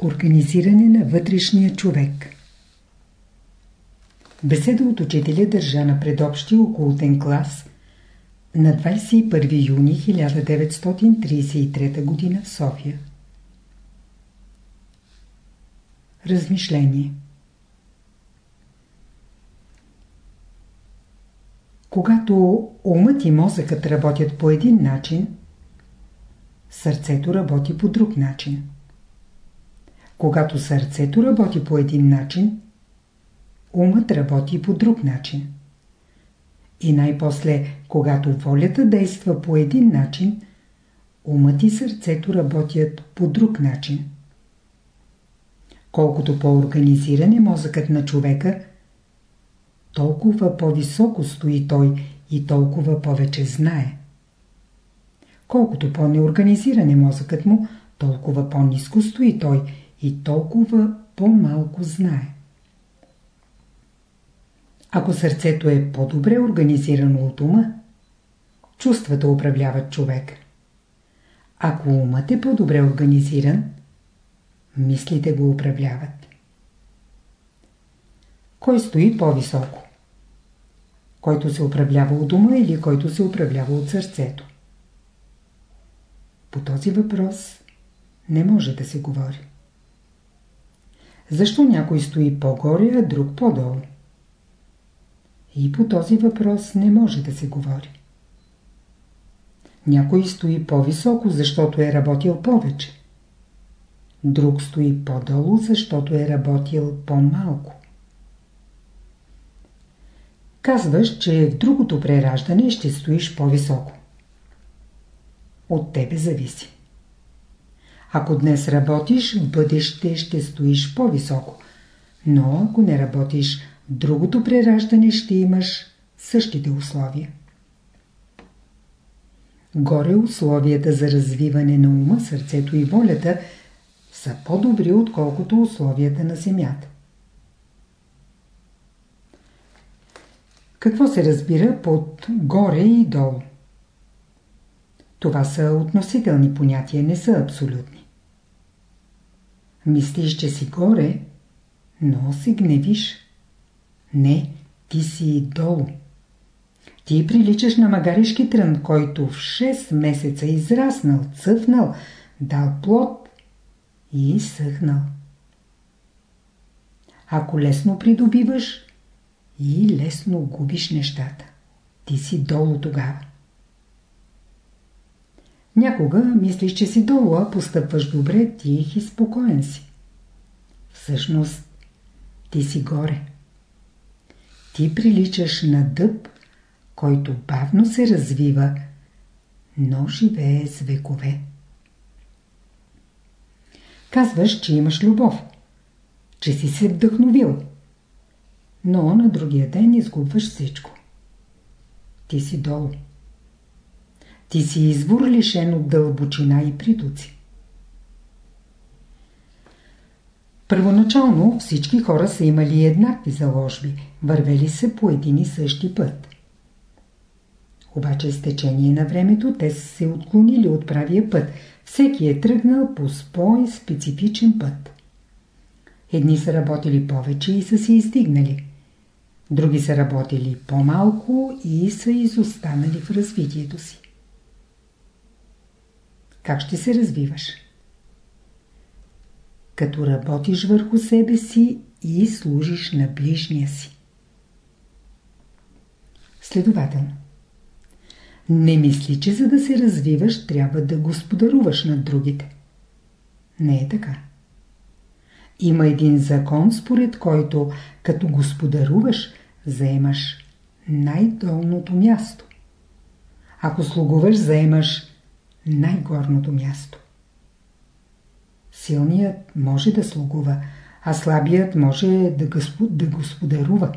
Организиране на вътрешния човек Беседа от учителя държа на предобщия окултен клас на 21 юни 1933 г. в София. Размишление Когато умът и мозъкът работят по един начин, сърцето работи по друг начин. Когато сърцето работи по един начин, умът работи по друг начин. И най-после, когато волята действа по един начин, умът и сърцето работят по друг начин. Колкото по-организиран е мозъкът на човека, толкова по-високо стои той и толкова повече знае. Колкото по-неорганизиран е мозъкът му, толкова по-низко стои той и толкова по-малко знае. Ако сърцето е по-добре организирано от ума, чувствата управляват човек. Ако умът е по-добре организиран, мислите го управляват. Кой стои по-високо? Който се управлява от ума или който се управлява от сърцето? По този въпрос не може да се говори. Защо някой стои по-горе, а друг по-долу? И по този въпрос не може да се говори. Някой стои по-високо, защото е работил повече. Друг стои по-долу, защото е работил по-малко. Казваш, че в другото прераждане ще стоиш по-високо. От тебе зависи. Ако днес работиш, в бъдеще ще стоиш по-високо. Но ако не работиш, другото прераждане ще имаш същите условия. Горе условията за развиване на ума, сърцето и волята са по-добри, отколкото условията на земята. Какво се разбира под горе и долу? Това са относителни понятия, не са абсолютни. Мислиш, че си горе, но се гневиш. Не, ти си долу. Ти приличаш на магаришки трън, който в 6 месеца израснал, цъфнал, дал плод и съхнал. Ако лесно придобиваш и лесно губиш нещата, ти си долу тогава. Някога мислиш, че си долу, а постъпваш добре, тих и спокоен си. Всъщност, ти си горе. Ти приличаш на дъб, който бавно се развива, но живее с векове. Казваш, че имаш любов, че си се вдъхновил, но на другия ден изгубваш всичко. Ти си долу. Ти си извор лишен от дълбочина и притоци. Първоначално всички хора са имали еднакви заложби, вървели се по един и същи път. Обаче с течение на времето те са се отклонили от правия път. Всеки е тръгнал по спой специфичен път. Едни са работили повече и са се издигнали. Други са работили по-малко и са изостанали в развитието си. Как ще се развиваш? Като работиш върху себе си и служиш на ближния си. Следователно. Не мисли, че за да се развиваш, трябва да господаруваш над другите. Не е така. Има един закон, според който, като господаруваш, заемаш най-долното място. Ако слугуваш, заемаш най-горното място. Силният може да слугува, а слабият може да, господ, да господарува.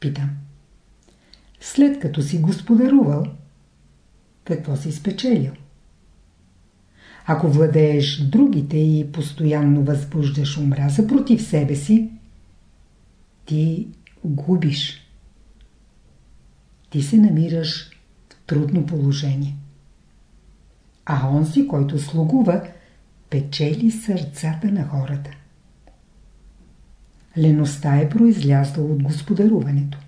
Питам. След като си господарувал, какво си спечелил? Ако владееш другите и постоянно възбуждаш омраза против себе си, ти губиш. Ти се намираш трудно положение. А онзи, който слугува, печели сърцата на хората. Леността е произлязла от господаруването.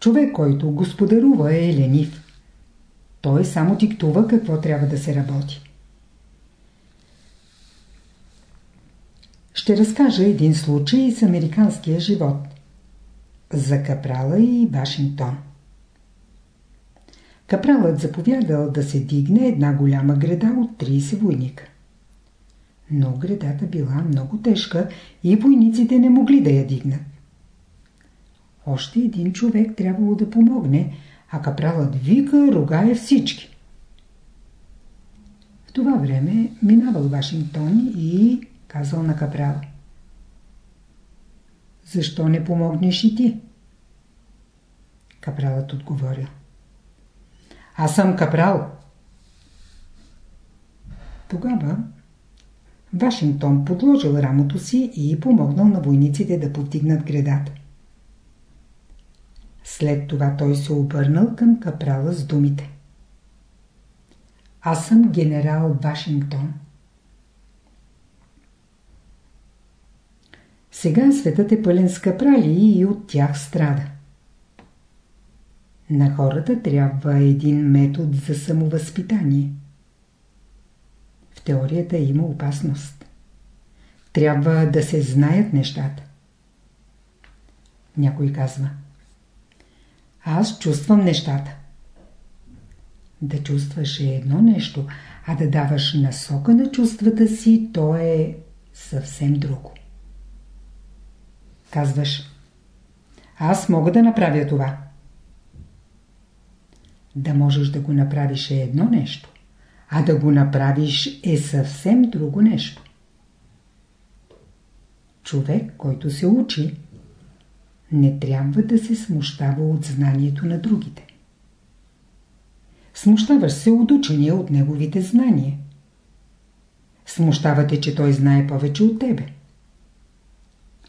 Човек, който господарува е ленив. Той само диктува какво трябва да се работи. Ще разкажа един случай с американския живот. За Капрала и Вашингтон. Капралът заповядал да се дигне една голяма града от 30 войника. Но гредата била много тежка и войниците не могли да я дигнат. Още един човек трябвало да помогне, а капралът вика, ругае всички. В това време минавал Вашингтон и казал на капрала. Защо не помогнеш и ти? Капралът отговорил. Аз съм капрал. Тогава Вашингтон подложил рамото си и помогнал на войниците да повдигнат гредата. След това той се обърнал към капрала с думите. Аз съм генерал Вашингтон. Сега светът е пълен с капрали и от тях страда. На хората трябва един метод за самовъзпитание. В теорията има опасност. Трябва да се знаят нещата. Някой казва Аз чувствам нещата. Да чувстваш е едно нещо, а да даваш насока на чувствата си, то е съвсем друго. Казваш Аз мога да направя това. Да можеш да го направиш е едно нещо, а да го направиш е съвсем друго нещо. Човек, който се учи, не трябва да се смущава от знанието на другите. Смущаваш се от учения от неговите знания. Смущавате, че той знае повече от тебе.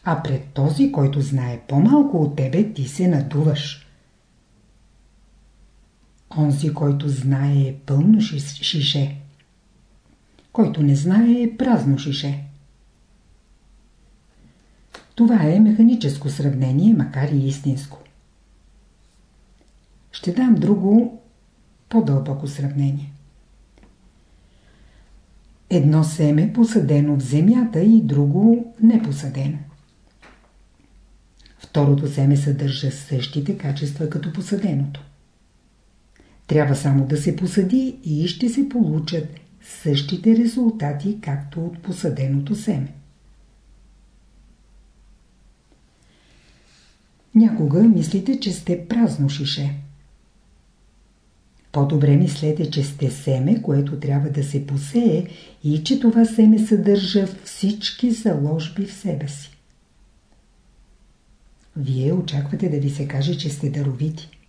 А пред този, който знае по-малко от тебе, ти се надуваш. Онзи, който знае е пълно шише. Който не знае е празно шише. Това е механическо сравнение, макар и истинско. Ще дам друго по-дълбоко сравнение. Едно семе посадено в земята и друго непосадено. Второто семе съдържа същите качества като посаденото. Трябва само да се посади и ще се получат същите резултати, както от посаденото семе. Някога мислите, че сте празно шише. По-добре мислете, че сте семе, което трябва да се посее и че това семе съдържа всички заложби в себе си. Вие очаквате да ви се каже, че сте даровити.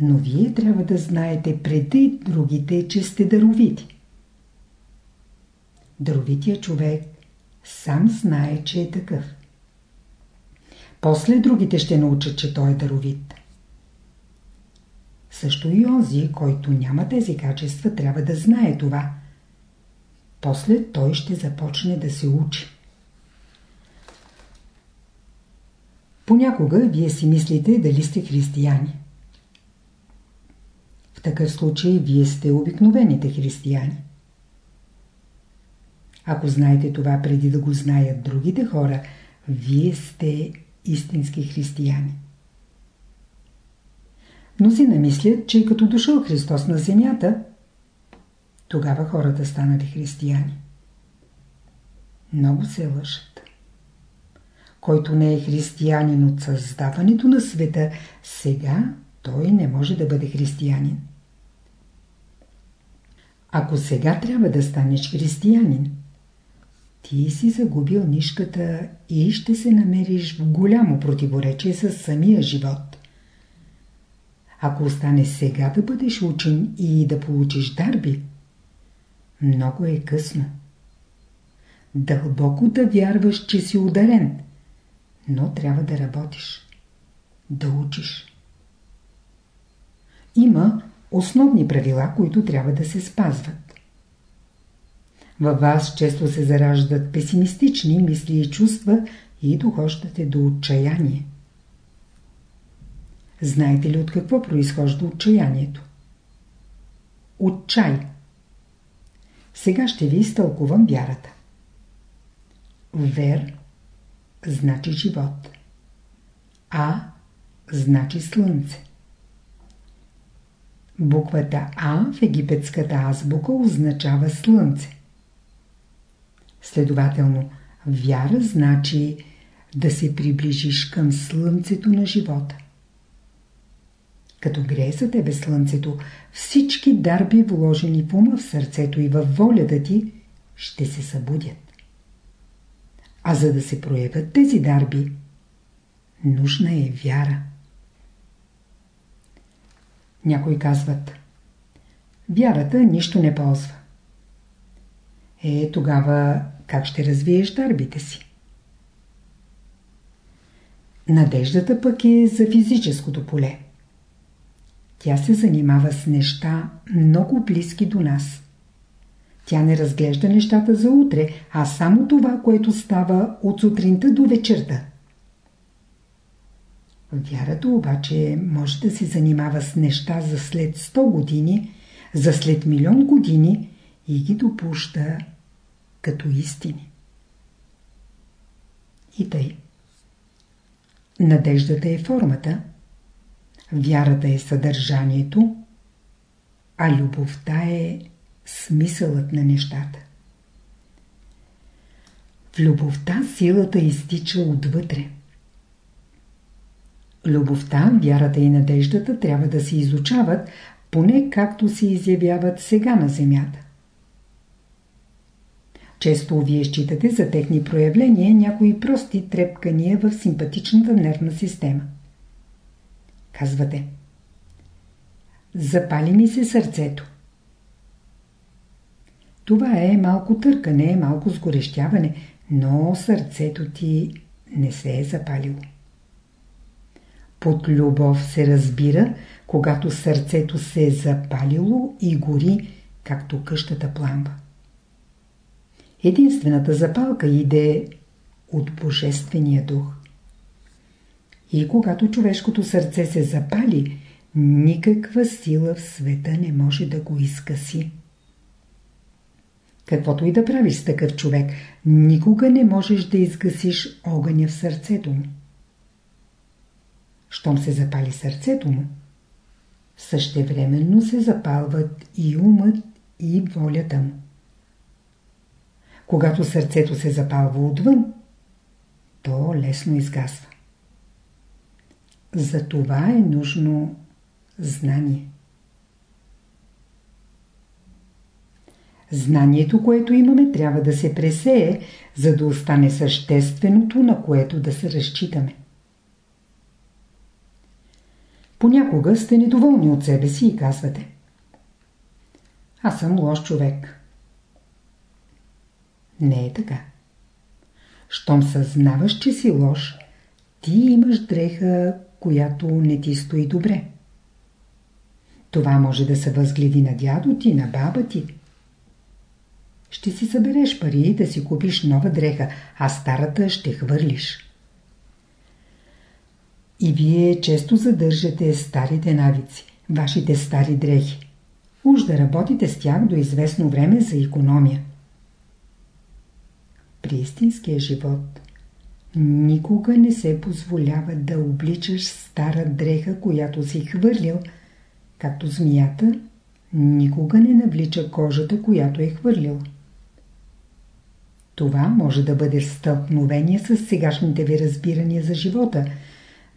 Но вие трябва да знаете преди другите, че сте даровити. Даровития човек сам знае, че е такъв. После другите ще научат, че той е даровит. Също и онзи, който няма тези качества, трябва да знае това. После той ще започне да се учи. Понякога вие си мислите дали сте християни. В такъв случай вие сте обикновените християни. Ако знаете това преди да го знаят другите хора, вие сте истински християни. Мнозина мислят, че като дошъл Христос на земята, тогава хората станали християни. Много се лъжат. Който не е християнин от създаването на света, сега той не може да бъде християнин. Ако сега трябва да станеш християнин, ти си загубил нишката и ще се намериш в голямо противоречие с самия живот. Ако остане сега да бъдеш учен и да получиш дарби, много е късно. Дълбоко да вярваш, че си ударен, но трябва да работиш, да учиш. Има основни правила, които трябва да се спазват. във вас често се зараждат песимистични мисли и чувства и дохождате до отчаяние. Знаете ли от какво произхожда отчаянието? От чай. Сега ще ви изтълкувам вярата. Вер значи живот. А значи слънце. Буквата А в египетската азбука означава слънце. Следователно, вяра значи да се приближиш към слънцето на живота. Като грее за тебе слънцето, всички дарби, вложени в ума, в сърцето и във волята ти, ще се събудят. А за да се проявят тези дарби, нужна е вяра. Някои казват Вярата нищо не ползва. Е, тогава как ще развиеш дарбите си? Надеждата пък е за физическото поле. Тя се занимава с неща много близки до нас. Тя не разглежда нещата за утре, а само това, което става от сутринта до вечерта. Вярата обаче може да се занимава с неща за след 100 години, за след милион години и ги допуща като истини. И тъй. Надеждата е формата, вярата е съдържанието, а любовта е смисълът на нещата. В любовта силата изтича отвътре. Любовта, вярата и надеждата трябва да се изучават, поне както се изявяват сега на земята. Често вие считате за техни проявления някои прости трепкания в симпатичната нервна система. Казвате Запали ми се сърцето. Това е малко търкане, малко сгорещяване, но сърцето ти не се е запалило. Под любов се разбира, когато сърцето се е запалило и гори, както къщата пламба. Единствената запалка иде от Божествения дух. И когато човешкото сърце се запали, никаква сила в света не може да го изкъси. Каквото и да правиш с такъв човек, никога не можеш да изгасиш огъня в сърцето му. Щом се запали сърцето му, същевременно се запалват и умът, и волята му. Когато сърцето се запалва отвън, то лесно изгасва. За това е нужно знание. Знанието, което имаме, трябва да се пресее, за да остане същественото, на което да се разчитаме. Понякога сте недоволни от себе си и казвате Аз съм лош човек. Не е така. Щом съзнаваш, че си лош, ти имаш дреха, която не ти стои добре. Това може да се възгледи на дядо ти, на баба ти. Ще си събереш пари да си купиш нова дреха, а старата ще хвърлиш. И вие често задържате старите навици, вашите стари дрехи. Уж да работите с тях до известно време за економия. При истинския живот никога не се позволява да обличаш стара дреха, която си хвърлил, както змията никога не навлича кожата, която е хвърлил. Това може да бъде стълкновение с сегашните ви разбирания за живота –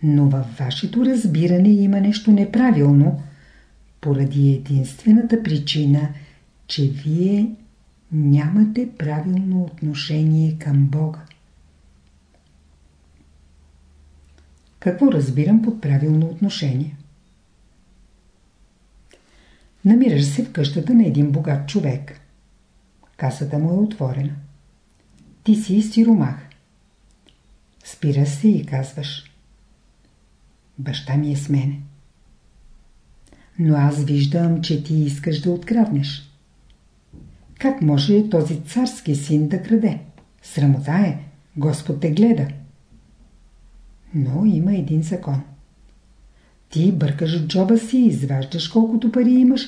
но във вашето разбиране има нещо неправилно, поради единствената причина, че вие нямате правилно отношение към Бога. Какво разбирам под правилно отношение? Намираш се в къщата на един богат човек. Касата му е отворена. Ти си сиромах. Спира се и казваш – Баща ми е с мене. Но аз виждам, че ти искаш да откраднеш. Как може този царски син да краде? Срамота е. Господ те гледа. Но има един закон. Ти бъркаш джоба си, изваждаш колкото пари имаш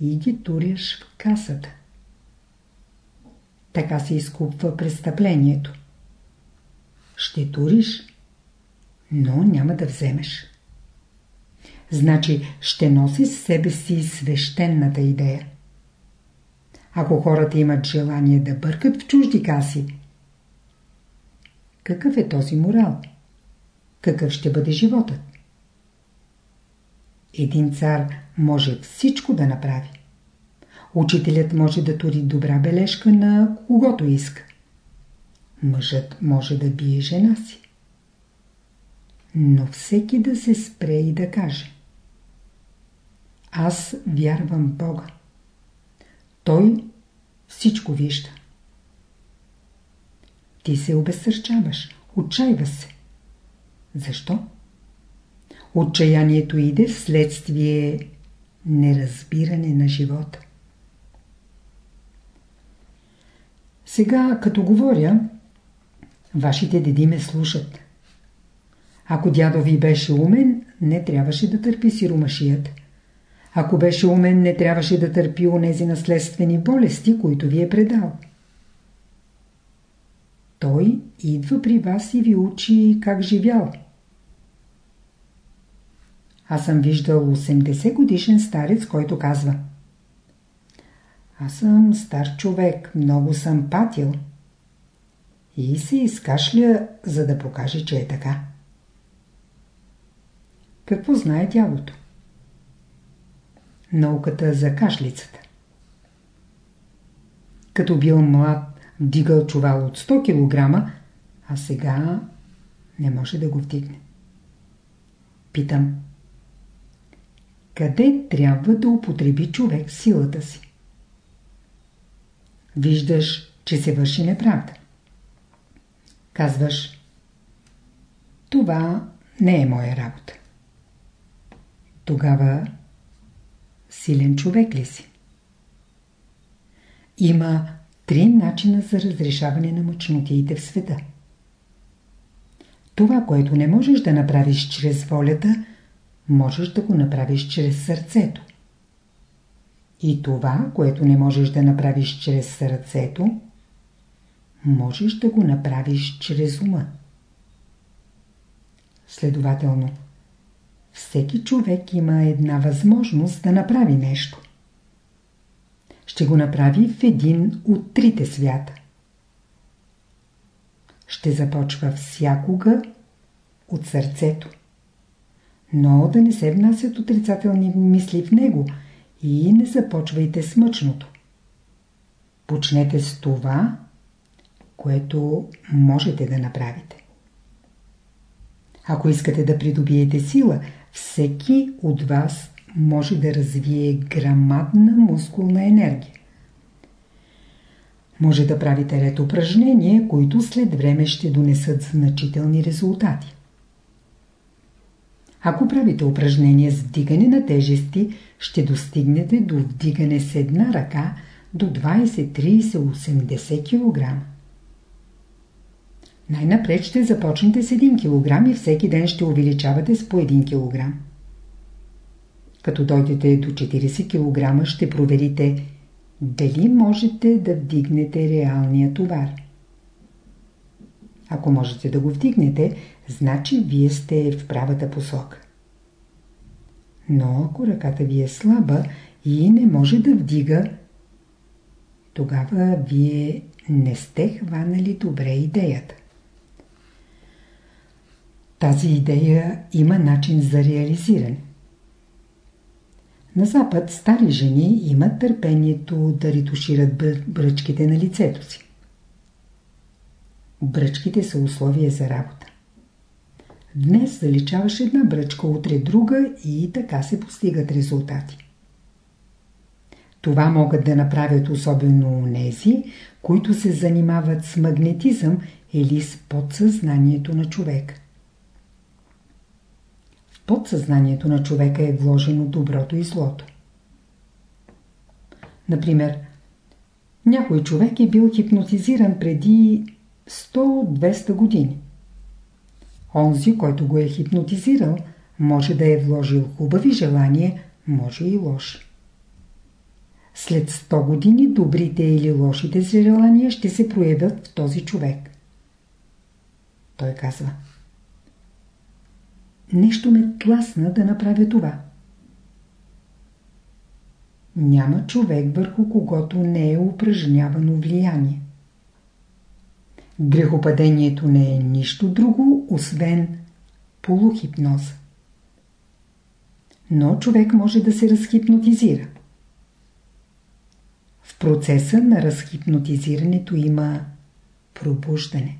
и ги туряш в касата. Така се изкупва престъплението. Ще туриш, но няма да вземеш. Значи ще носи с себе си свещената идея. Ако хората имат желание да бъркат в чужди каси, какъв е този морал? Какъв ще бъде животът? Един цар може всичко да направи. Учителят може да тури добра бележка на когото иска. Мъжът може да бие жена си. Но всеки да се спре и да каже Аз вярвам Бога. Той всичко вижда. Ти се обесърчаваш, отчаива се. Защо? Отчаянието иде вследствие неразбиране на живота. Сега, като говоря, вашите деди ме слушат. Ако дядо ви беше умен, не трябваше да търпи сиромашията. Ако беше умен, не трябваше да търпи онези наследствени болести, които ви е предал. Той идва при вас и ви учи как живял. Аз съм виждал 80 годишен старец, който казва Аз съм стар човек, много съм патил. И се изкашля, за да покаже, че е така. Какво знае дядото? Науката за кашлицата. Като бил млад, вдигал чувал от 100 кг, а сега не може да го вдигне. Питам. Къде трябва да употреби човек силата си? Виждаш, че се върши неправда. Казваш, това не е моя работа. Тогава силен човек ли си? Има три начина за разрешаване на мъчнотиите в света. Това, което не можеш да направиш чрез волята, можеш да го направиш чрез сърцето. И това, което не можеш да направиш чрез сърцето, можеш да го направиш чрез ума. Следователно, всеки човек има една възможност да направи нещо. Ще го направи в един от трите свята. Ще започва всякога от сърцето но да не се внасят отрицателни мисли в него и не започвайте с мъчното. Почнете с това, което можете да направите. Ако искате да придобиете сила, всеки от вас може да развие грамадна мускулна енергия. Може да правите ред упражнения, които след време ще донесат значителни резултати. Ако правите упражнение с вдигане на тежести, ще достигнете до вдигане с една ръка до 20, 30, 80 кг. Най-напред ще започнете с 1 кг и всеки ден ще увеличавате с по 1 кг. Като дойдете до 40 кг, ще проверите дали можете да вдигнете реалния товар. Ако можете да го вдигнете, значи вие сте в правата посока. Но ако ръката ви е слаба и не може да вдига, тогава вие не сте хванали добре идеята. Тази идея има начин за реализиране. На Запад стари жени имат търпението да ретушират бръчките на лицето си. Бръчките са условие за работа. Днес заличаваш една бръчка, утре друга и така се постигат резултати. Това могат да направят особено нези, които се занимават с магнетизъм или с подсъзнанието на човек. Подсъзнанието на човека е вложено доброто и злото. Например, Някой човек е бил хипнотизиран преди 100-200 години. Онзи, който го е хипнотизирал, може да е вложил хубави желания, може и лоши. След 100 години добрите или лошите желания ще се проявят в този човек. Той казва Нещо ме тласна да направя това. Няма човек върху когото не е упражнявано влияние. Грехопадението не е нищо друго, освен полухипноза. Но човек може да се разхипнотизира. В процеса на разхипнотизирането има пробуждане.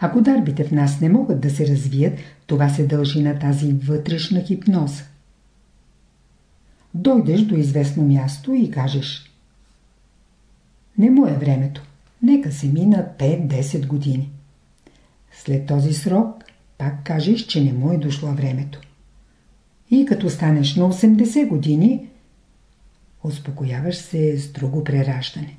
Ако дарбите в нас не могат да се развият, това се дължи на тази вътрешна хипноза. Дойдеш до известно място и кажеш Не му е времето. Нека се мина 5-10 години. След този срок пак кажеш, че не му е дошло времето. И като станеш на 80 години, успокояваш се с друго прераждане.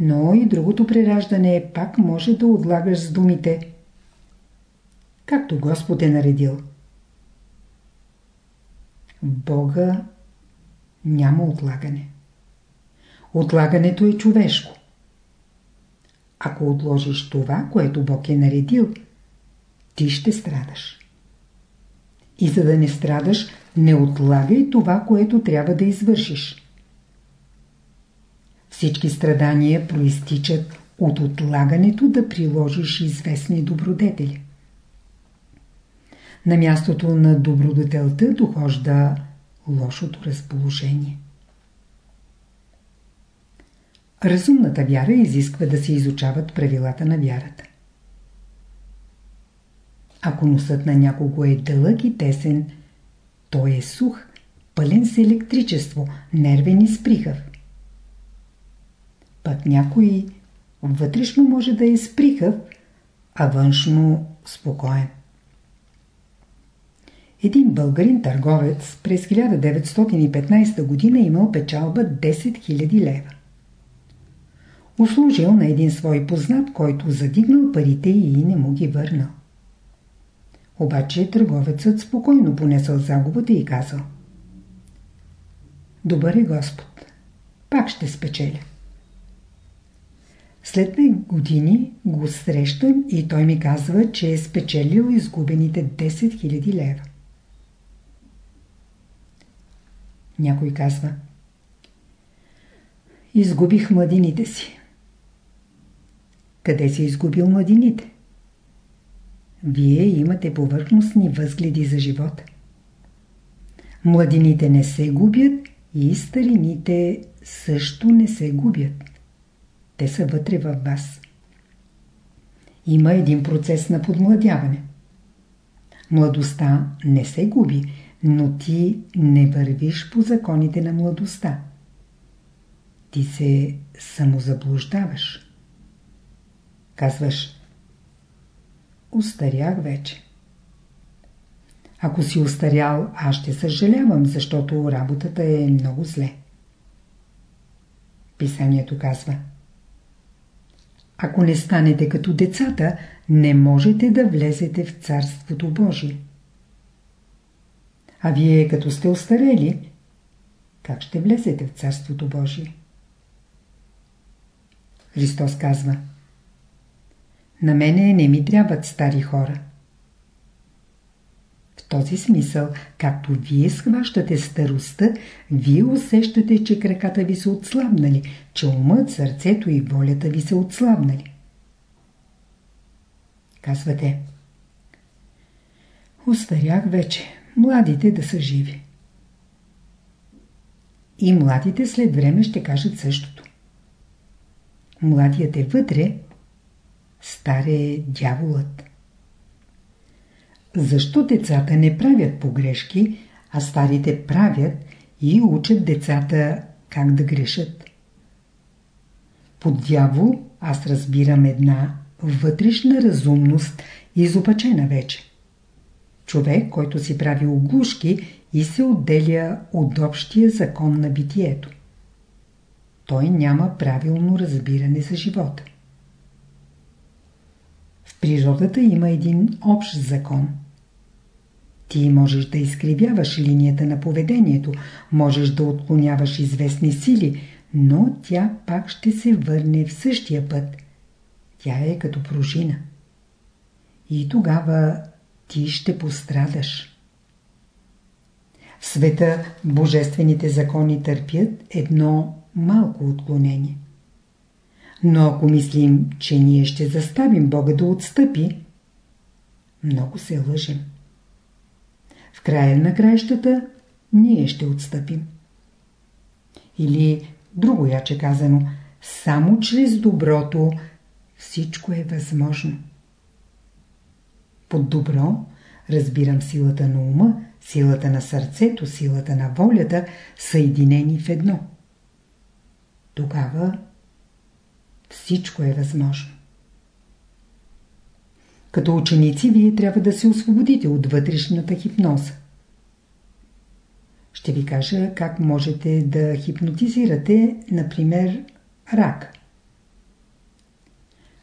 Но и другото прераждане пак може да отлагаш с думите както Господ е наредил. Бога няма отлагане. Отлагането е човешко. Ако отложиш това, което Бог е наредил, ти ще страдаш. И за да не страдаш, не отлагай това, което трябва да извършиш. Всички страдания проистичат от отлагането да приложиш известни добродетели. На мястото на добродетелта дохожда лошото разположение. Разумната вяра изисква да се изучават правилата на вярата. Ако носът на някого е дълъг и тесен, той е сух, пълен с електричество, нервен и сприхав. Пък някой вътрешно може да е сприхав, а външно спокоен. Един българин търговец през 1915 година имал печалба 10 000 лева. Услужил на един свой познат, който задигнал парите и не му ги върнал. Обаче търговецът спокойно понесъл загубата и казал Добър е Господ, пак ще спечеля. След две години го срещам и той ми казва, че е спечелил изгубените 10 000 лева. Някой казва Изгубих младините си. Къде си изгубил младините? Вие имате повърхностни възгледи за живота. Младините не се губят и старините също не се губят. Те са вътре във вас. Има един процес на подмладяване. Младостта не се губи, но ти не вървиш по законите на младостта. Ти се самозаблуждаваш. Казваш, устарях вече. Ако си устарял, аз ще съжалявам, защото работата е много зле. Писанието казва Ако не станете като децата, не можете да влезете в Царството Божие. А вие като сте устарели, как ще влезете в Царството Божие? Христос казва На мене не ми трябват стари хора. Този смисъл, както вие схващате старостта, вие усещате, че краката ви са отслабнали, че умът, сърцето и волята ви са отслабнали. Казвате Остарях вече младите да са живи. И младите след време ще кажат същото. Младият е вътре, стар е дяволът. Защо децата не правят погрешки, а старите правят и учат децата как да грешат? Под дявол аз разбирам една вътрешна разумност, изопачена вече човек, който си прави оглушки и се отделя от общия закон на битието. той няма правилно разбиране за живота. Природата има един общ закон. Ти можеш да изкривяваш линията на поведението, можеш да отклоняваш известни сили, но тя пак ще се върне в същия път. Тя е като пружина. И тогава ти ще пострадаш. В света божествените закони търпят едно малко отклонение. Но ако мислим, че ние ще заставим Бога да отстъпи, много се лъжим. В края на краищата ние ще отстъпим. Или друго яче казано, само чрез доброто всичко е възможно. Под добро разбирам силата на ума, силата на сърцето, силата на волята, съединени в едно. Тогава всичко е възможно. Като ученици вие трябва да се освободите от вътрешната хипноза. Ще ви кажа как можете да хипнотизирате, например, рак.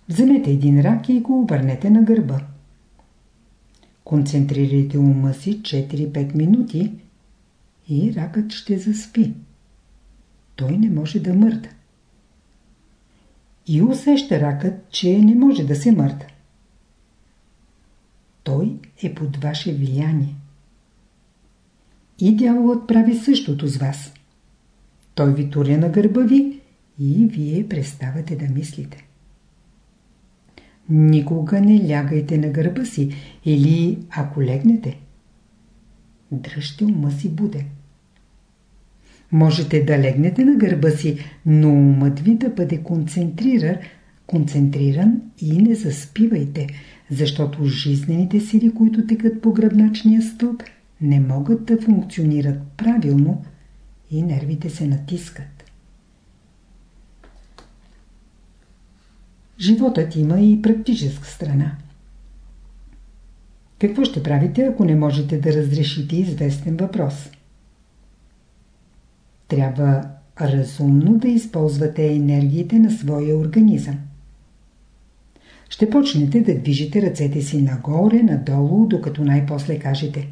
Вземете един рак и го обърнете на гърба. Концентрирайте ума си 4-5 минути и ракът ще заспи. Той не може да мърда. И усеща ракът, че не може да се мърда. Той е под ваше влияние. И дяволът прави същото с вас. Той ви туря на гърба ви и вие преставате да мислите. Никога не лягайте на гърба си или ако легнете, дръжте ума си буден. Можете да легнете на гърба си, но умът ви да бъде концентриран, концентриран и не заспивайте, защото жизнените сили, които текат по гръбначния стълб, не могат да функционират правилно и нервите се натискат. Животът има и практическа страна. Какво ще правите, ако не можете да разрешите известен въпрос? Трябва разумно да използвате енергиите на своя организъм. Ще почнете да движите ръцете си нагоре, надолу, докато най-после кажете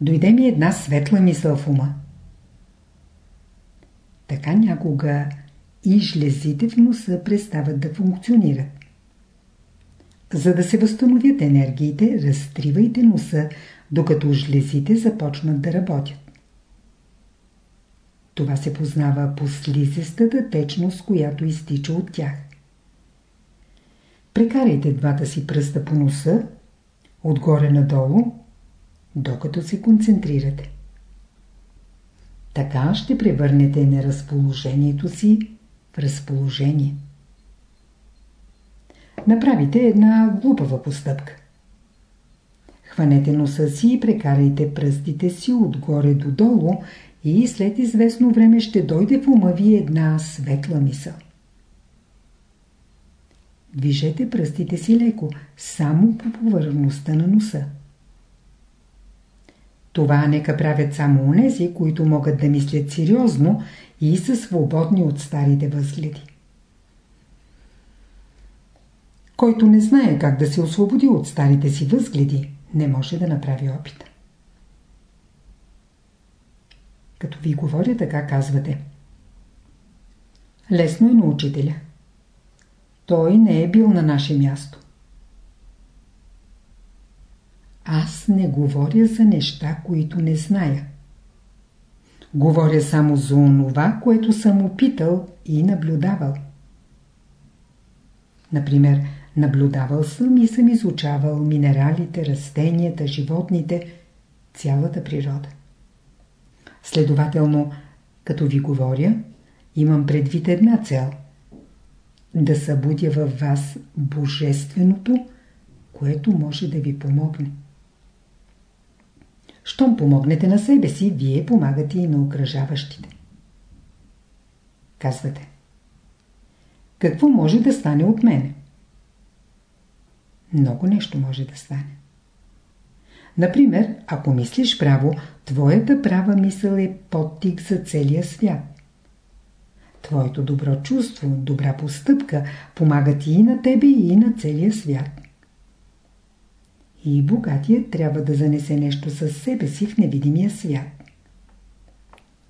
Дойде ми една светла мисъл в ума. Така някога и жлезите в носа престават да функционират. За да се възстановят енергиите, разтривайте носа, докато жлезите започнат да работят. Това се познава по слизестата течност, която изтича от тях. Прекарайте двата си пръста по носа, отгоре надолу, докато се концентрирате. Така ще превърнете неразположението си в разположение. Направите една глупава постъпка. Хванете носа си и прекарайте пръстите си отгоре до долу и след известно време ще дойде в ума ви една светла мисъл. Движете пръстите си леко, само по повърхността на носа. Това нека правят само унези, които могат да мислят сериозно и са свободни от старите възгледи. Който не знае как да се освободи от старите си възгледи, не може да направи опита. Като ви говоря така, казвате. Лесно е на учителя. Той не е бил на наше място. Аз не говоря за неща, които не зная. Говоря само за онова, което съм опитал и наблюдавал. Например, наблюдавал съм и съм изучавал минералите, растенията, животните, цялата природа. Следователно, като ви говоря, имам предвид една цел – да събудя във вас божественото, което може да ви помогне. Щом помогнете на себе си, вие помагате и на окръжаващите. Казвате. Какво може да стане от мене? Много нещо може да стане. Например, ако мислиш право, твоята права мисъл е подтик за целия свят. Твоето добро чувство, добра постъпка помагат и на тебе, и на целия свят. И богатият трябва да занесе нещо със себе си в невидимия свят.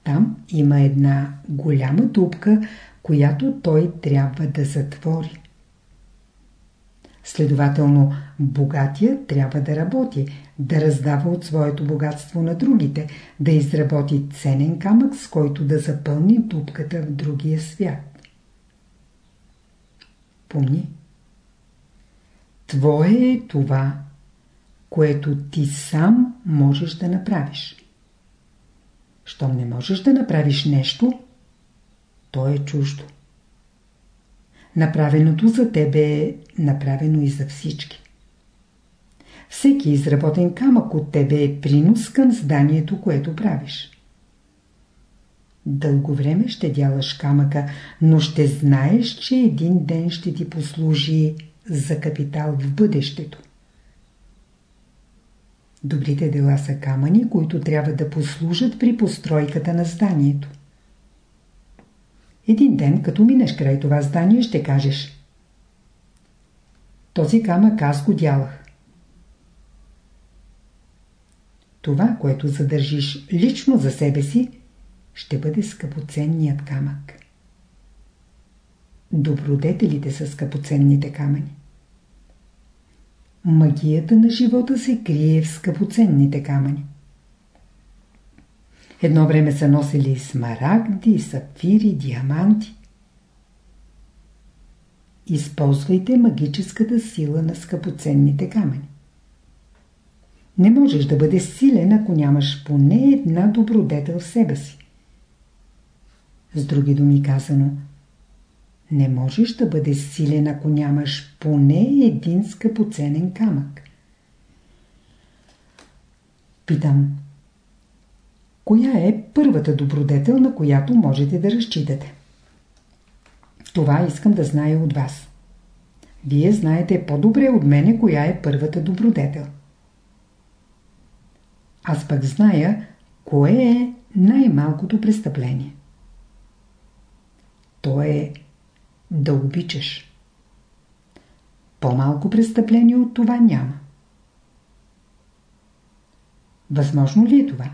Там има една голяма дупка, която той трябва да затвори. Следователно, богатия трябва да работи, да раздава от своето богатство на другите, да изработи ценен камък, с който да запълни дупката в другия свят. Помни. Твое е това, което ти сам можеш да направиш. Щом не можеш да направиш нещо, то е чуждо. Направеното за тебе е направено и за всички. Всеки изработен камък от тебе е принос към зданието, което правиш. Дълго време ще дялаш камъка, но ще знаеш, че един ден ще ти послужи за капитал в бъдещето. Добрите дела са камъни, които трябва да послужат при постройката на зданието. Един ден, като минеш край това здание, ще кажеш Този камък аз го дялах. Това, което задържиш лично за себе си, ще бъде скъпоценният камък. Добродетелите са скъпоценните камъни. Магията на живота се крие в скъпоценните камъни. Едно време са носили смарагди, сапфири, диаманти. Използвайте магическата сила на скъпоценните камъни. Не можеш да бъдеш силен, ако нямаш поне една добродетел в себе си. С други думи казано, не можеш да бъдеш силен, ако нямаш поне един скъпоценен камък. Питам, коя е първата добродетел, на която можете да разчитате? Това искам да зная от вас. Вие знаете по-добре от мене, коя е първата добродетел. Аз пък зная, кое е най-малкото престъпление. То е да обичаш. По-малко престъпление от това няма. Възможно ли е това?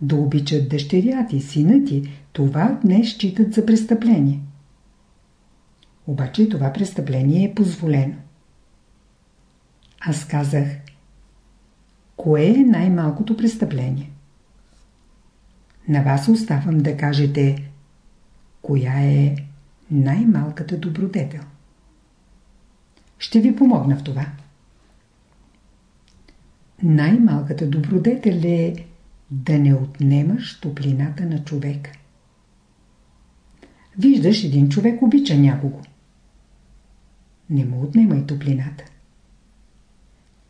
Да обичат дъщеря ти, сина ти, това днес считат за престъпление. Обаче това престъпление е позволено. Аз казах, кое е най-малкото престъпление? На вас оставам да кажете, коя е най-малката добродетел. Ще ви помогна в това. Най-малката добродетел е да не отнемаш топлината на човека. Виждаш, един човек обича някого. Не му отнемай топлината.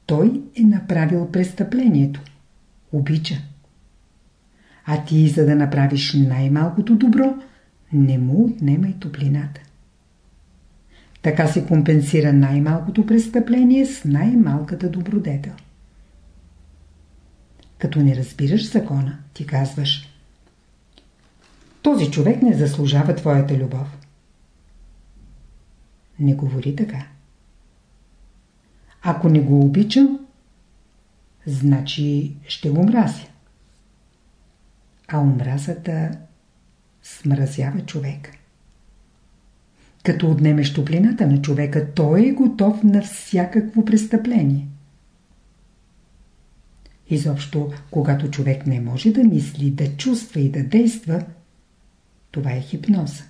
Той е направил престъплението. Обича. А ти, за да направиш най-малкото добро, не му отнемай топлината. Така се компенсира най-малкото престъпление с най-малката добродетел. Като не разбираш закона, ти казваш Този човек не заслужава твоята любов. Не говори така. Ако не го обичам, значи ще го мразя. А омразата смразява човек. Като отнемеш топлината на човека, той е готов на всякакво престъпление. Изобщо, когато човек не може да мисли, да чувства и да действа, това е хипноза.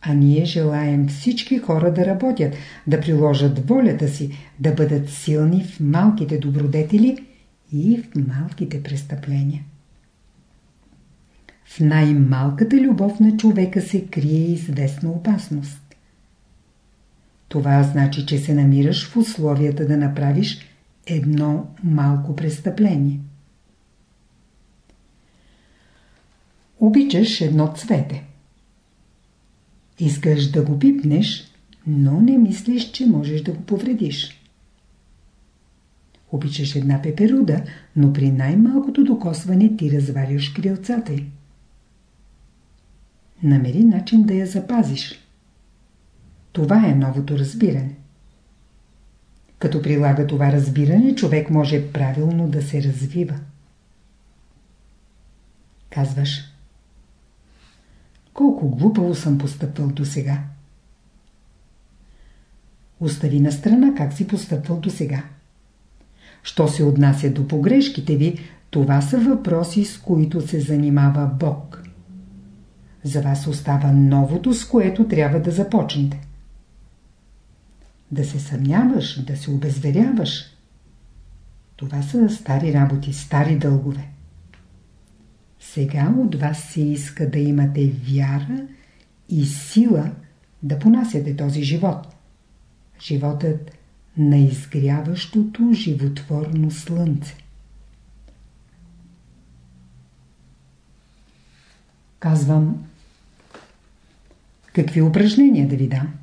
А ние желаем всички хора да работят, да приложат волята си, да бъдат силни в малките добродетели и в малките престъпления. В най-малката любов на човека се крие известна опасност. Това значи, че се намираш в условията да направиш едно малко престъпление. Обичаш едно цвете. Искаш да го пипнеш, но не мислиш, че можеш да го повредиш. Обичаш една пеперуда, но при най-малкото докосване ти разваляш крилцата й. намери начин да я запазиш. Това е новото разбиране. Като прилага това разбиране, човек може правилно да се развива. Казваш Колко глупаво съм постъпвал до сега. Остави на страна как си постъпвал до сега. Що се отнася до погрешките ви, това са въпроси, с които се занимава Бог. За вас остава новото, с което трябва да започнете. Да се съмняваш, да се обезверяваш. Това са стари работи, стари дългове. Сега от вас се иска да имате вяра и сила да понасяте този живот. Животът на изгряващото животворно слънце. Казвам, какви упражнения да ви дам?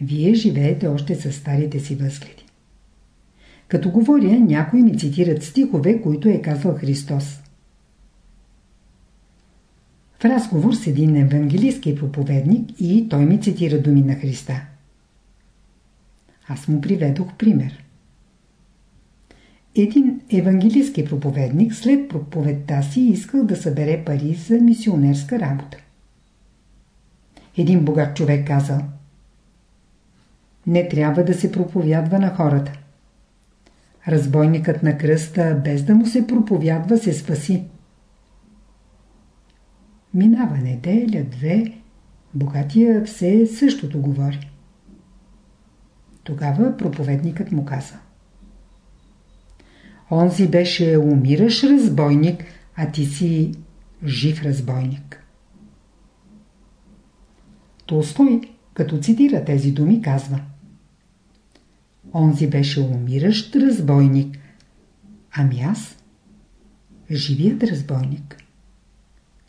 Вие живеете още с старите си възгледи. Като говоря, някои ми цитират стихове, които е казал Христос. В разговор с един евангелистски проповедник и той ми цитира думи на Христа. Аз му приведох пример. Един евангелистски проповедник след проповедта си искал да събере пари за мисионерска работа. Един богат човек казал Не трябва да се проповядва на хората. Разбойникът на кръста, без да му се проповядва, се спаси. Минава неделя, две, богатия все същото говори. Тогава проповедникът му каза. Онзи беше умираш разбойник, а ти си жив разбойник. Толстой, като цитира тези думи, казва Онзи беше умиращ разбойник, ами аз живият разбойник.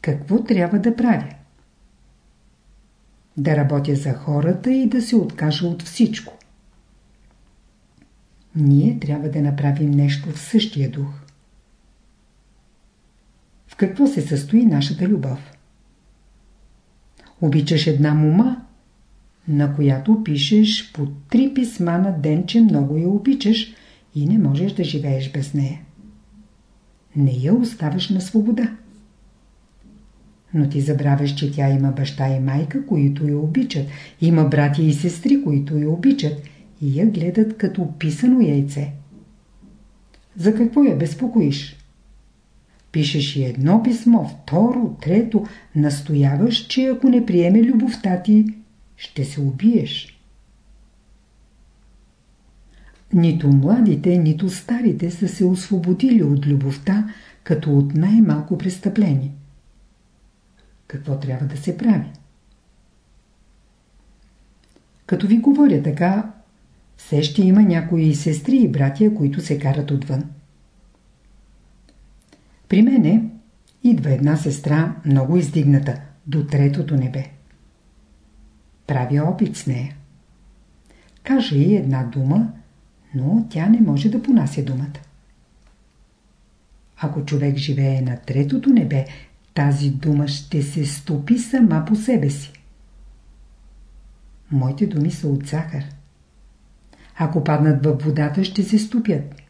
Какво трябва да правя? Да работя за хората и да се откажа от всичко. Ние трябва да направим нещо в същия дух. В какво се състои нашата любов? Обичаш една мума, на която пишеш по три писма на ден, че много я обичаш и не можеш да живееш без нея. Не я оставаш на свобода. Но ти забравяш, че тя има баща и майка, които я обичат. Има братя и сестри, които я обичат и я гледат като писано яйце. За какво я безпокоиш? Пишеш и едно писмо, второ, трето, настояваш, че ако не приеме любовта ти, ще се убиеш. Нито младите, нито старите са се освободили от любовта, като от най-малко престъпление. Какво трябва да се прави? Като ви говоря така, все ще има някои сестри и братя, които се карат отвън. При мене идва една сестра, много издигната, до третото небе. Правя опит с нея. Каже й една дума, но тя не може да понася думата. Ако човек живее на третото небе, тази дума ще се стопи сама по себе си. Моите думи са от захар. Ако паднат във водата, ще се стопят.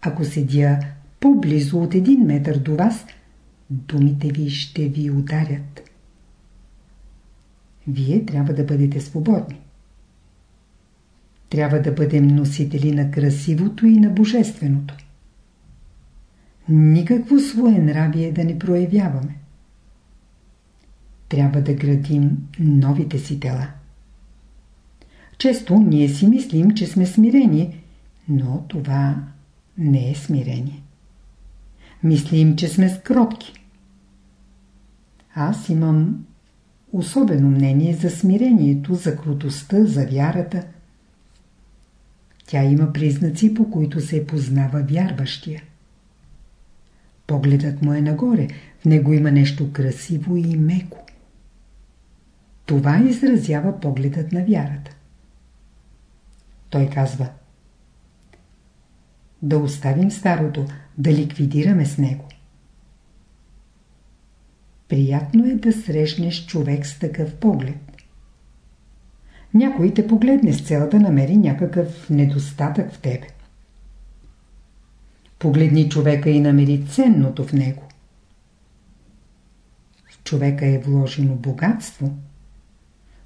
Ако седя по-близо от един метър до вас, думите ви ще ви ударят. Вие трябва да бъдете свободни. Трябва да бъдем носители на красивото и на божественото. Никакво своенравие да не проявяваме. Трябва да градим новите си тела. Често ние си мислим, че сме смирени, но това не е смирение. Мислим, че сме скротки. Аз имам особено мнение за смирението, за крутостта, за вярата. Тя има признаци, по които се познава вярващия. Погледът му е нагоре, в него има нещо красиво и меко. Това изразява погледът на вярата. Той казва Да оставим старото, да ликвидираме с него. Приятно е да срещнеш човек с такъв поглед. Някой те погледне с цел да намери някакъв недостатък в тебе. Погледни човека и намери ценното в него. В човека е вложено богатство.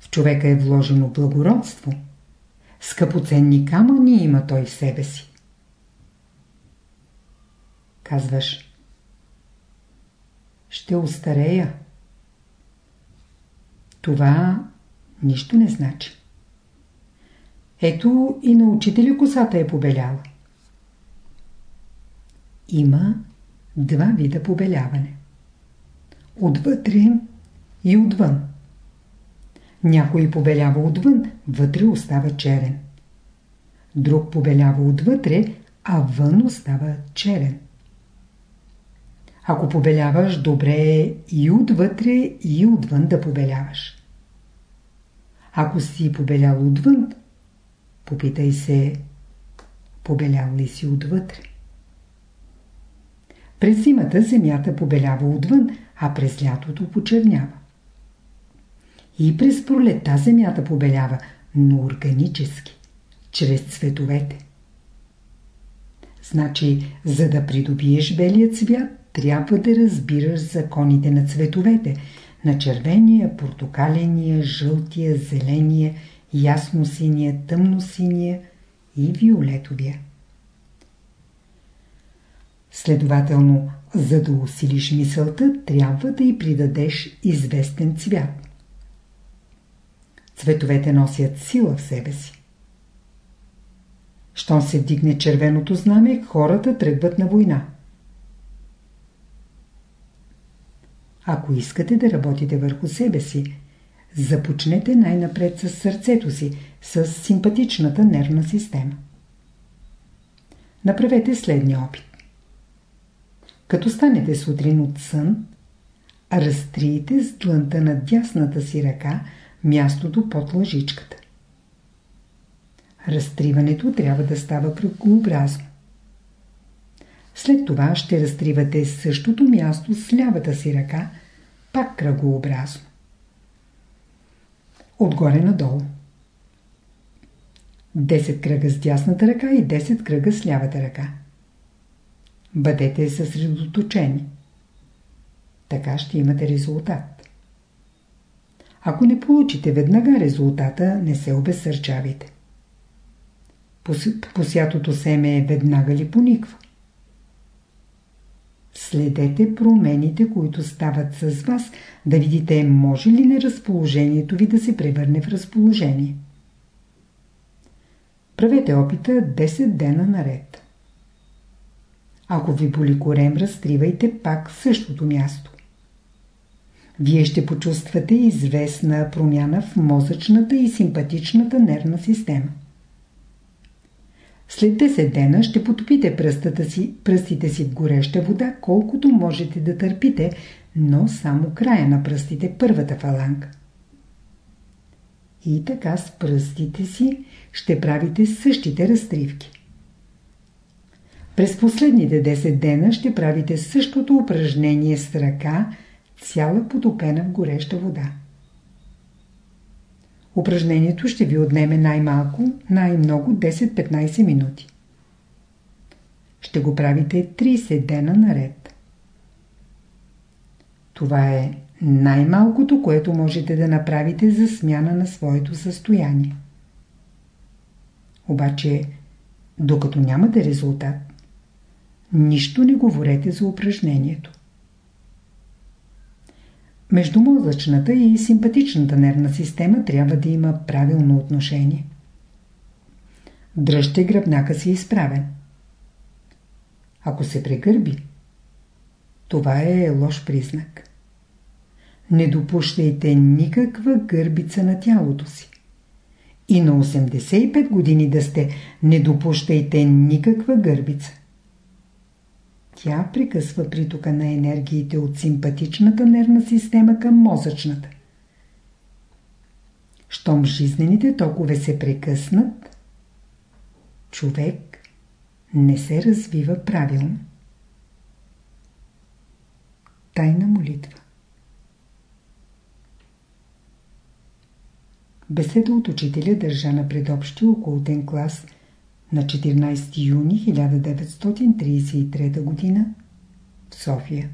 В човека е вложено благородство. Скъпоценни камъни има той в себе си. Казваш, ще устарея. Това нищо не значи. Ето и на учителя косата е побеляла. Има два вида побеляване. Отвътре и отвън. Някой побелява отвън, вътре остава черен. Друг побелява отвътре, а вън остава черен. Ако побеляваш, добре е и отвътре, и отвън да побеляваш. Ако си побелял отвън, попитай се, побелял ли си отвътре. През зимата земята побелява отвън, а през лятото почернява. И през пролета земята побелява, но органически, чрез цветовете. Значи, за да придобиеш белият цвят, трябва да разбираш законите на цветовете, на червения, портокаления, жълтия, зеления, ясно-синия, тъмно-синия и виолетовия. Следователно, за да усилиш мисълта, трябва да й придадеш известен цвят. Цветовете носят сила в себе си. Щом се вдигне червеното знаме, хората тръгват на война. Ако искате да работите върху себе си, започнете най-напред с сърцето си, с симпатичната нервна система. Направете следния опит. Като станете сутрин от сън, разтриете с длънта на дясната си ръка мястото под лъжичката. Разтриването трябва да става кръгообразно. След това ще разтривате същото място с лявата си ръка, пак кръгообразно. Отгоре надолу. 10 кръга с дясната ръка и 10 кръга с лявата ръка. Бъдете съсредоточени. Така ще имате резултат. Ако не получите веднага резултата, не се обесърчавайте. Посятото семе веднага ли пониква? Следете промените, които стават с вас, да видите може ли неразположението ви да се превърне в разположение. Правете опита 10 дена наред. Ако ви боли корем, разтривайте пак същото място. Вие ще почувствате известна промяна в мозъчната и симпатичната нервна система. След 10 дена ще потопите си, пръстите си в гореща вода, колкото можете да търпите, но само края на пръстите, първата фаланга. И така с пръстите си ще правите същите разтривки. През последните 10 дена ще правите същото упражнение с ръка, цяла потопена в гореща вода. Упражнението ще ви отнеме най-малко, най-много 10-15 минути. Ще го правите 30 дена наред. Това е най-малкото, което можете да направите за смяна на своето състояние. Обаче, докато нямате резултат, нищо не говорете за упражнението. Между мозъчната и симпатичната нервна система трябва да има правилно отношение. Дръжте гръбнака си изправен. Ако се прегърби, това е лош признак. Не допущайте никаква гърбица на тялото си. И на 85 години да сте, не допущайте никаква гърбица. Тя прекъсва притока на енергиите от симпатичната нервна система към мозъчната. Щом жизнените токове се прекъснат, човек не се развива правилно. Тайна молитва Беседа от учителя държа на предобщи околотен клас – на 14 юни 1933 г. в София.